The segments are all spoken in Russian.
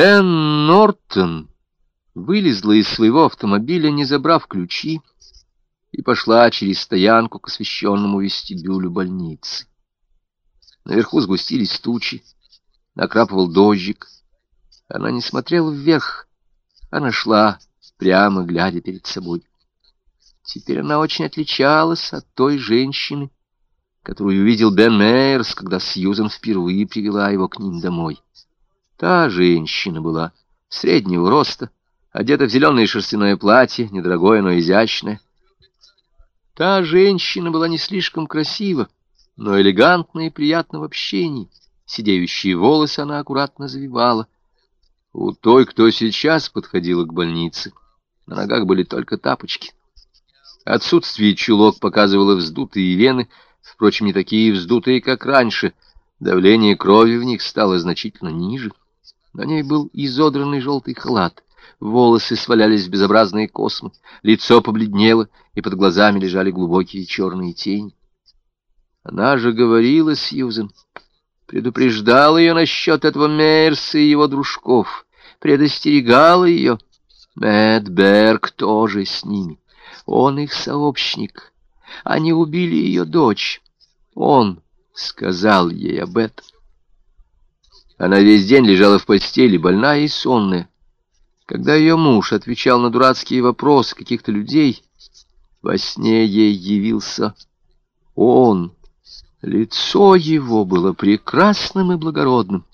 Энн Нортон вылезла из своего автомобиля, не забрав ключи, и пошла через стоянку к освещенному вестибюлю больницы. Наверху сгустились тучи, накрапывал дождик. Она не смотрела вверх, она шла, прямо глядя перед собой. Теперь она очень отличалась от той женщины, которую увидел Бен Мейерс, когда Сьюзан впервые привела его к ним домой. Та женщина была среднего роста, одета в зеленое шерстяное платье, недорогое, но изящное. Та женщина была не слишком красива, но элегантна и приятна в общении. Сидеющие волосы она аккуратно завивала. У той, кто сейчас подходила к больнице, на ногах были только тапочки. Отсутствие чулок показывало вздутые вены, впрочем, не такие вздутые, как раньше. Давление крови в них стало значительно ниже. На ней был изодранный желтый халат. Волосы свалялись в безобразные космы, лицо побледнело, и под глазами лежали глубокие черные тени. Она же говорила Сьюзен, предупреждала ее насчет этого Мейерса и его дружков, предостерегала ее. Мэтт Берг тоже с ними. Он их сообщник. Они убили ее дочь. Он сказал ей об этом. Она весь день лежала в постели, больная и сонная. Когда ее муж отвечал на дурацкие вопросы каких-то людей, во сне ей явился он. Лицо его было прекрасным и благородным.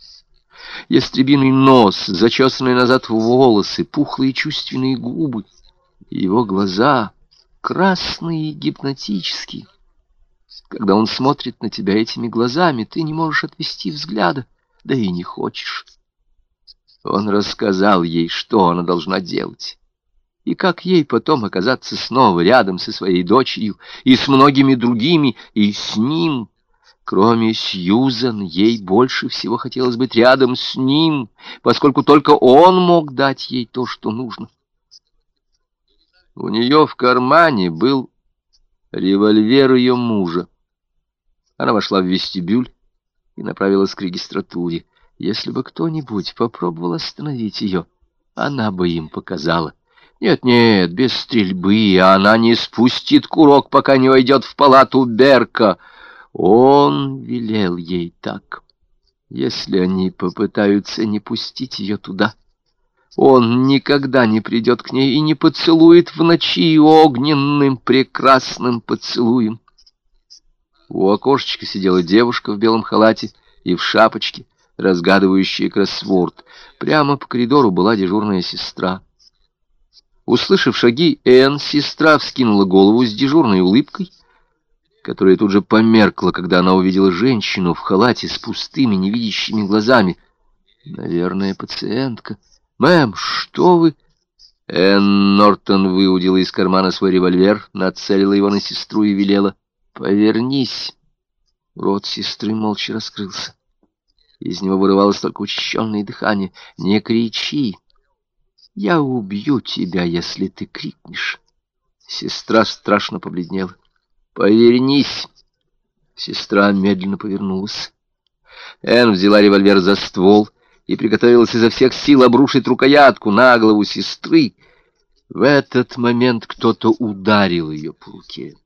Ястребиный нос, зачесанные назад волосы, пухлые чувственные губы. Его глаза красные и гипнотические. Когда он смотрит на тебя этими глазами, ты не можешь отвести взгляда да и не хочешь. Он рассказал ей, что она должна делать, и как ей потом оказаться снова рядом со своей дочерью и с многими другими, и с ним. Кроме Сьюзан, ей больше всего хотелось быть рядом с ним, поскольку только он мог дать ей то, что нужно. У нее в кармане был револьвер ее мужа. Она вошла в вестибюль и направилась к регистратуре. Если бы кто-нибудь попробовал остановить ее, она бы им показала. Нет-нет, без стрельбы, она не спустит курок, пока не войдет в палату Берка. Он велел ей так. Если они попытаются не пустить ее туда, он никогда не придет к ней и не поцелует в ночи огненным прекрасным поцелуем. У окошечка сидела девушка в белом халате и в шапочке, разгадывающая кроссворд. Прямо по коридору была дежурная сестра. Услышав шаги, Энн, сестра, вскинула голову с дежурной улыбкой, которая тут же померкла, когда она увидела женщину в халате с пустыми невидящими глазами. Наверное, пациентка. «Мэм, что вы...» Энн Нортон выудила из кармана свой револьвер, нацелила его на сестру и велела. «Повернись!» Рот сестры молча раскрылся. Из него вырывалось только учащенное дыхание. «Не кричи! Я убью тебя, если ты крикнешь!» Сестра страшно побледнела. «Повернись!» Сестра медленно повернулась. Энн взяла револьвер за ствол и приготовилась изо всех сил обрушить рукоятку на голову сестры. В этот момент кто-то ударил ее по руке.